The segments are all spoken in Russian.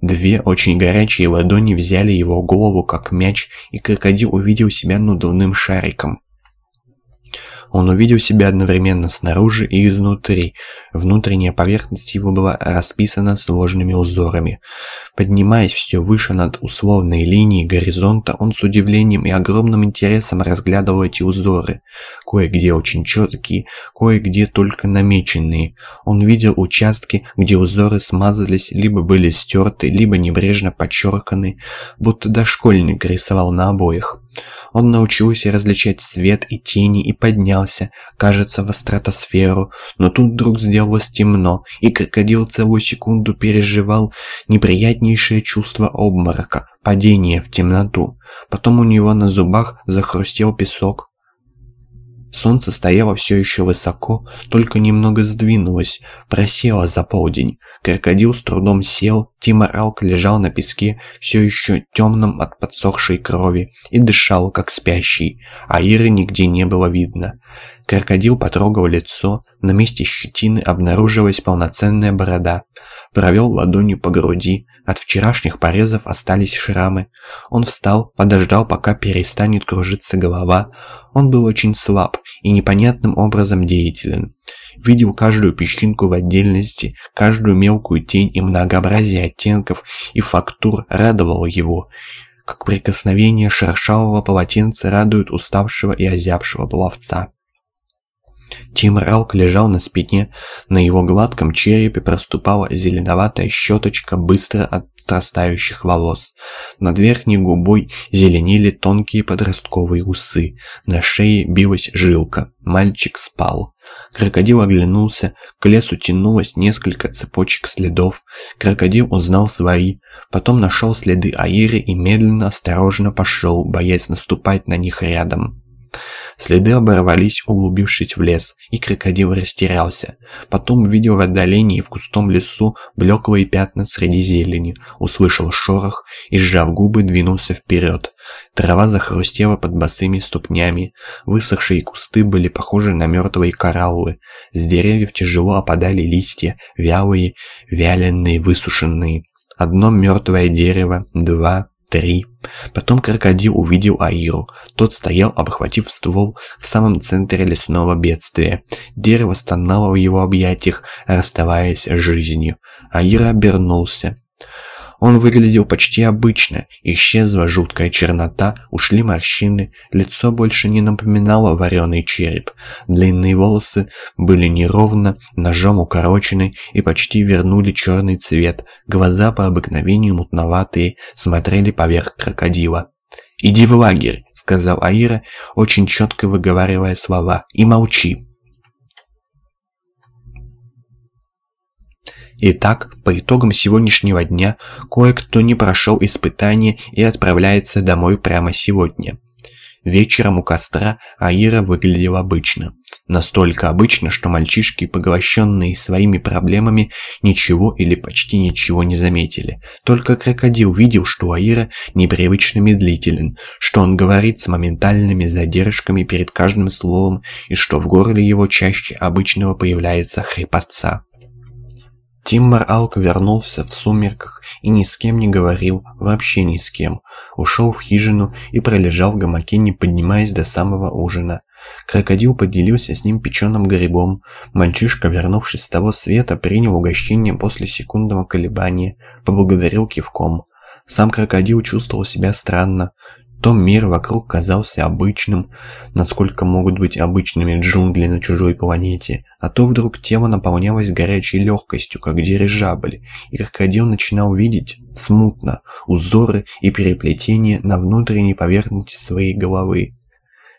Две очень горячие ладони взяли его голову как мяч, и крокодил увидел себя надувным шариком. Он увидел себя одновременно снаружи и изнутри. Внутренняя поверхность его была расписана сложными узорами. Поднимаясь все выше над условной линией горизонта, он с удивлением и огромным интересом разглядывал эти узоры. Кое-где очень четкие, кое-где только намеченные. Он видел участки, где узоры смазались, либо были стерты, либо небрежно подчерканы, будто дошкольник рисовал на обоих. Он научился различать свет и тени и поднялся, кажется, в стратосферу, но тут вдруг сделалось темно, и крокодил целую секунду переживал неприятнейшее чувство обморока, падения в темноту. Потом у него на зубах захрустел песок, Солнце стояло все еще высоко, только немного сдвинулось, просело за полдень. Крокодил с трудом сел, Тимор Алк лежал на песке, все еще темном от подсохшей крови, и дышал, как спящий, а Иры нигде не было видно. Крокодил потрогал лицо, на месте щетины обнаружилась полноценная борода. Провел ладонью по груди, от вчерашних порезов остались шрамы. Он встал, подождал, пока перестанет кружиться голова. Он был очень слаб и непонятным образом деятелен. Видел каждую песчинку в отдельности, каждую мелкую тень и многообразие оттенков и фактур радовало его, как прикосновение шершавого полотенца радует уставшего и озябшего пловца. Тим Ралк лежал на спине, на его гладком черепе проступала зеленоватая щеточка быстро отрастающих волос. Над верхней губой зеленели тонкие подростковые усы, на шее билась жилка. Мальчик спал. Крокодил оглянулся, к лесу тянулось несколько цепочек следов. Крокодил узнал свои, потом нашел следы Аиры и медленно, осторожно пошел, боясь наступать на них рядом. Следы оборвались, углубившись в лес, и крокодил растерялся. Потом увидел в отдалении в густом лесу блеклые пятна среди зелени, услышал шорох и, сжав губы, двинулся вперед. Трава захрустела под босыми ступнями, высохшие кусты были похожи на мертвые кораллы, с деревьев тяжело опадали листья, вялые, вяленые, высушенные. Одно мертвое дерево, два, три. Потом крокодил увидел Аиру. Тот стоял, обхватив ствол в самом центре лесного бедствия. Дерево стонало в его объятиях, расставаясь с жизнью. Аира обернулся. Он выглядел почти обычно, исчезла жуткая чернота, ушли морщины, лицо больше не напоминало вареный череп. Длинные волосы были неровно, ножом укорочены и почти вернули черный цвет. Глаза по обыкновению мутноватые, смотрели поверх крокодила. «Иди в лагерь», — сказал Аира, очень четко выговаривая слова, — «и молчи». Итак, по итогам сегодняшнего дня кое-кто не прошел испытание и отправляется домой прямо сегодня. Вечером у костра Аира выглядел обычно. Настолько обычно, что мальчишки, поглощенные своими проблемами, ничего или почти ничего не заметили. Только крокодил видел, что Аира непривычно медлителен, что он говорит с моментальными задержками перед каждым словом и что в горле его чаще обычного появляется хрипотца. Тиммар Алк вернулся в сумерках и ни с кем не говорил, вообще ни с кем. Ушел в хижину и пролежал в гамаке, не поднимаясь до самого ужина. Крокодил поделился с ним печеным грибом. Мальчишка, вернувшись с того света, принял угощение после секундного колебания, поблагодарил кивком. Сам крокодил чувствовал себя странно. То мир вокруг казался обычным, насколько могут быть обычными джунгли на чужой планете, а то вдруг тело наполнялось горячей легкостью, как дирижабль, и крокодил начинал видеть смутно узоры и переплетения на внутренней поверхности своей головы.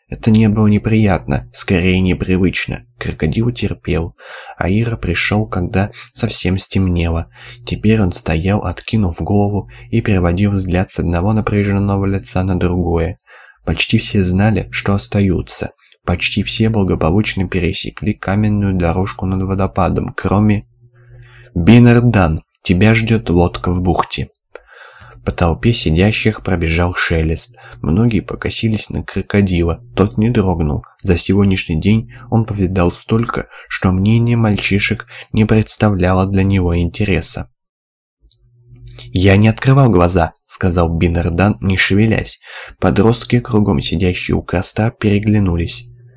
Это не было неприятно, скорее непривычно. Крокодил терпел. а Ира пришел, когда совсем стемнело. Теперь он стоял, откинув голову, и переводил взгляд с одного напряженного лица на другое. Почти все знали, что остаются. Почти все благополучно пересекли каменную дорожку над водопадом, кроме... «Бинардан, тебя ждет лодка в бухте». По толпе сидящих пробежал шелест. Многие покосились на крокодила. Тот не дрогнул. За сегодняшний день он повидал столько, что мнение мальчишек не представляло для него интереса. «Я не открывал глаза», — сказал Бинардан, не шевелясь. Подростки, кругом сидящие у костра, переглянулись.